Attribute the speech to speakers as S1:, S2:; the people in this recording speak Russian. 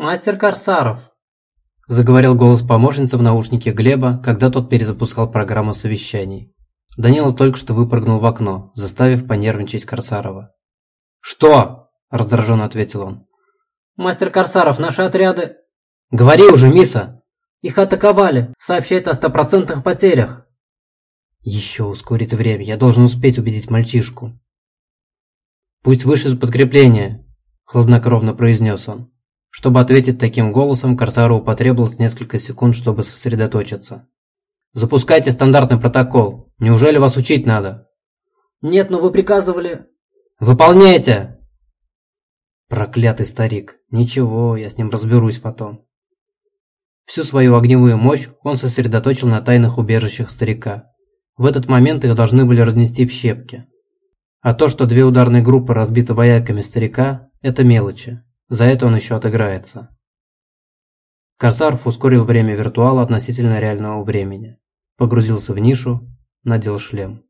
S1: «Мастер Корсаров», – заговорил голос помощницы в наушнике Глеба, когда тот перезапускал программу совещаний. Данила только что выпрыгнул в окно, заставив понервничать Корсарова. «Что?» – раздраженно ответил он.
S2: «Мастер Корсаров, наши отряды...»
S1: «Говори уже, Миса!»
S2: «Их атаковали, сообщает о стопроцентных потерях».
S1: «Еще ускорить время, я должен успеть убедить мальчишку». «Пусть вышлют подкрепление», – хладнокровно произнес он. Чтобы ответить таким голосом, Корсару потребовалось несколько секунд, чтобы сосредоточиться. «Запускайте стандартный протокол. Неужели вас учить надо?»
S2: «Нет, но вы приказывали...»
S1: «Выполняйте!» Проклятый старик. Ничего, я с ним разберусь потом. Всю свою огневую мощь он сосредоточил на тайных убежищах старика. В этот момент их должны были разнести в щепки. А то, что две ударные группы разбиты вояками старика, это мелочи. За это он еще отыграется. Корсаров ускорил время виртуала относительно реального времени. Погрузился в нишу, надел шлем.